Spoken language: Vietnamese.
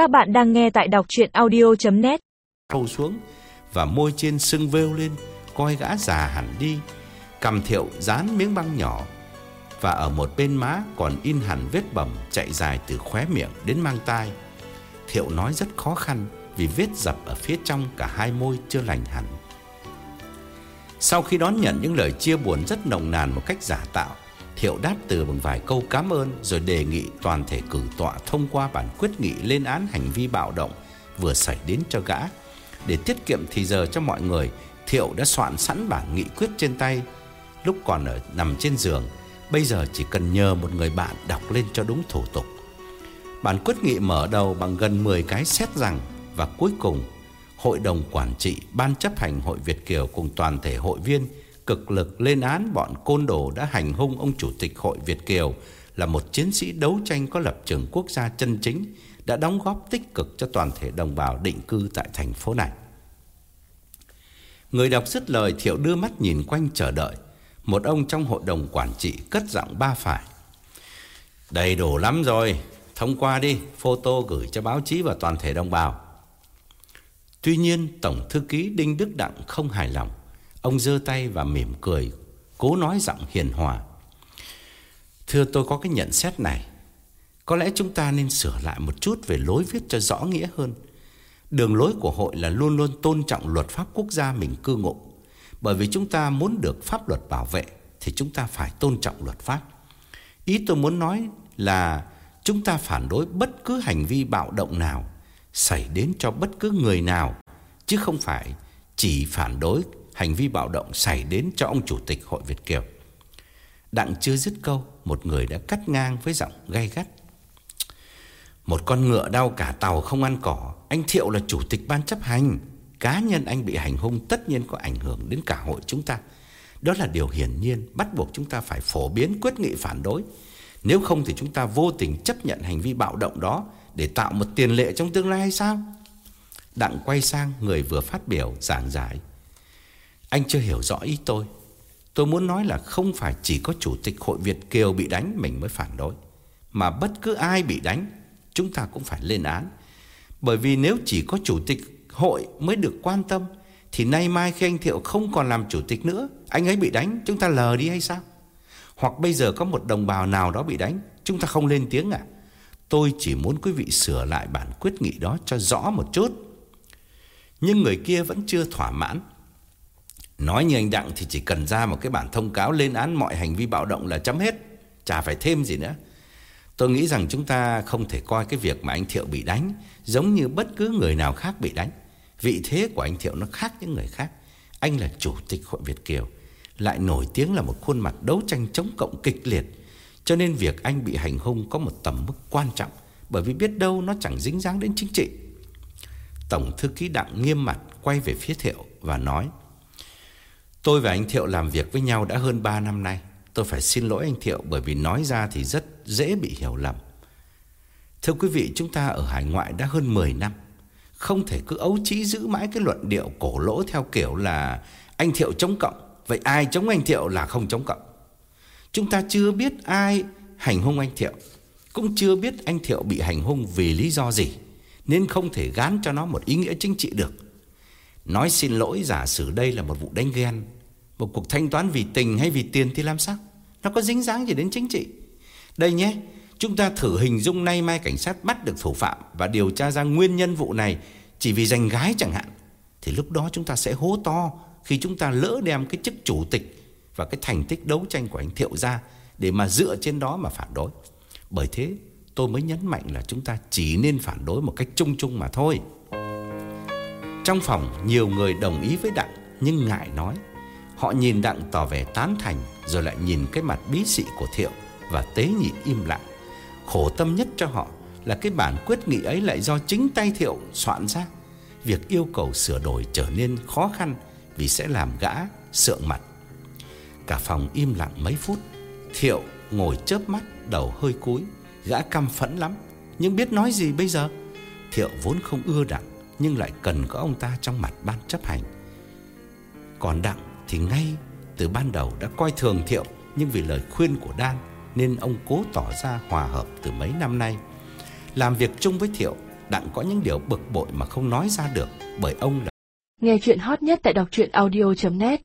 Các bạn đang nghe tại đọc chuyện audio.net Râu xuống và môi trên sưng vêu lên, coi gã già hẳn đi. Cầm thiệu dán miếng băng nhỏ và ở một bên má còn in hẳn vết bầm chạy dài từ khóe miệng đến mang tai. Thiệu nói rất khó khăn vì vết dập ở phía trong cả hai môi chưa lành hẳn. Sau khi đón nhận những lời chia buồn rất nồng nàn một cách giả tạo, Thiệu đáp từ bằng vài câu cảm ơn rồi đề nghị toàn thể cử tọa thông qua bản quyết nghị lên án hành vi bạo động vừa xảy đến cho gã. Để tiết kiệm thì giờ cho mọi người, Thiệu đã soạn sẵn bản nghị quyết trên tay lúc còn ở nằm trên giường, bây giờ chỉ cần nhờ một người bạn đọc lên cho đúng thủ tục. Bản quyết nghị mở đầu bằng gần 10 cái xét rằng và cuối cùng Hội đồng Quản trị, Ban chấp hành Hội Việt Kiều cùng toàn thể hội viên cực lực lên án bọn côn đồ đã hành hung ông Chủ tịch Hội Việt Kiều là một chiến sĩ đấu tranh có lập trường quốc gia chân chính, đã đóng góp tích cực cho toàn thể đồng bào định cư tại thành phố này. Người đọc dứt lời Thiệu đưa mắt nhìn quanh chờ đợi. Một ông trong hội đồng quản trị cất giọng ba phải. Đầy đủ lắm rồi, thông qua đi, photo gửi cho báo chí và toàn thể đồng bào. Tuy nhiên, Tổng Thư ký Đinh Đức Đặng không hài lòng. Ông giơ tay và mỉm cười, cố nói giọng hiền hòa. Thưa tôi có cái nhận xét này. Có lẽ chúng ta nên sửa lại một chút về lối viết cho rõ nghĩa hơn. Đường lối của hội là luôn luôn tôn trọng luật pháp quốc gia mình cư ngụ. Bởi vì chúng ta muốn được pháp luật bảo vệ thì chúng ta phải tôn trọng luật pháp. Ý tôi muốn nói là chúng ta phản đối bất cứ hành vi bạo động nào xảy đến cho bất cứ người nào chứ không phải chỉ phản đối hành vi bạo động xảy đến cho ông chủ tịch Hội Việt Kiều. Đặng chưa dứt câu, một người đã cắt ngang với giọng gay gắt. Một con ngựa đau cả tàu không ăn cỏ, anh Thiệu là chủ tịch ban chấp hành, cá nhân anh bị hành hung tất nhiên có ảnh hưởng đến cả hội chúng ta. Đó là điều hiển nhiên, bắt buộc chúng ta phải phổ biến quyết nghị phản đối. Nếu không thì chúng ta vô tình chấp nhận hành vi bạo động đó để tạo một tiền lệ trong tương lai hay sao? Đặng quay sang người vừa phát biểu giảng giải. Anh chưa hiểu rõ ý tôi. Tôi muốn nói là không phải chỉ có chủ tịch hội Việt Kiều bị đánh mình mới phản đối. Mà bất cứ ai bị đánh, chúng ta cũng phải lên án. Bởi vì nếu chỉ có chủ tịch hội mới được quan tâm, thì nay mai khi anh Thiệu không còn làm chủ tịch nữa, anh ấy bị đánh, chúng ta lờ đi hay sao? Hoặc bây giờ có một đồng bào nào đó bị đánh, chúng ta không lên tiếng à? Tôi chỉ muốn quý vị sửa lại bản quyết nghị đó cho rõ một chút. Nhưng người kia vẫn chưa thỏa mãn. Nói như anh Đặng thì chỉ cần ra một cái bản thông cáo lên án mọi hành vi bạo động là chấm hết. Chả phải thêm gì nữa. Tôi nghĩ rằng chúng ta không thể coi cái việc mà anh Thiệu bị đánh giống như bất cứ người nào khác bị đánh. Vị thế của anh Thiệu nó khác những người khác. Anh là chủ tịch hội Việt Kiều, lại nổi tiếng là một khuôn mặt đấu tranh chống cộng kịch liệt. Cho nên việc anh bị hành hung có một tầm mức quan trọng, bởi vì biết đâu nó chẳng dính dáng đến chính trị. Tổng thư ký Đặng nghiêm mặt quay về phía Thiệu và nói: Tôi và anh Thiệu làm việc với nhau đã hơn 3 năm nay. Tôi phải xin lỗi anh Thiệu bởi vì nói ra thì rất dễ bị hiểu lầm. Thưa quý vị, chúng ta ở hải ngoại đã hơn 10 năm. Không thể cứ ấu trĩ giữ mãi cái luận điệu cổ lỗ theo kiểu là anh Thiệu chống cộng. Vậy ai chống anh Thiệu là không chống cộng. Chúng ta chưa biết ai hành hung anh Thiệu. Cũng chưa biết anh Thiệu bị hành hung vì lý do gì. Nên không thể gán cho nó một ý nghĩa chính trị được. Nói xin lỗi giả sử đây là một vụ đánh ghen. Một cuộc thanh toán vì tình hay vì tiền thì làm sao? Nó có dính dáng gì đến chính trị? Đây nhé, Chúng ta thử hình dung nay mai cảnh sát bắt được thủ phạm Và điều tra ra nguyên nhân vụ này Chỉ vì giành gái chẳng hạn. Thì lúc đó chúng ta sẽ hố to Khi chúng ta lỡ đem cái chức chủ tịch Và cái thành tích đấu tranh của anh Thiệu ra Để mà dựa trên đó mà phản đối. Bởi thế, tôi mới nhấn mạnh là chúng ta chỉ nên phản đối một cách chung chung mà thôi trong phòng nhiều người đồng ý với Đặng nhưng ngại nói. Họ nhìn Đặng tỏ vẻ tán thành rồi lại nhìn cái mặt bí xị của Thiệu và tế nhị im lặng. Khổ tâm nhất cho họ là cái bản quyết nghị ấy lại do chính tay Thiệu soạn ra. Việc yêu cầu sửa đổi trở nên khó khăn vì sẽ làm gã sượng mặt. Cả phòng im lặng mấy phút. Thiệu ngồi chớp mắt, đầu hơi cúi, gã căm phẫn lắm, nhưng biết nói gì bây giờ? Thiệu vốn không ưa Đặng nhưng lại cần có ông ta trong mặt ban chấp hành. Còn Đặng thì ngay từ ban đầu đã coi thường Thiệu, nhưng vì lời khuyên của Đan nên ông cố tỏ ra hòa hợp từ mấy năm nay. Làm việc chung với Thiệu, Đặng có những điều bực bội mà không nói ra được bởi ông là Nghe chuyện hot nhất tại đọc truyện audio.net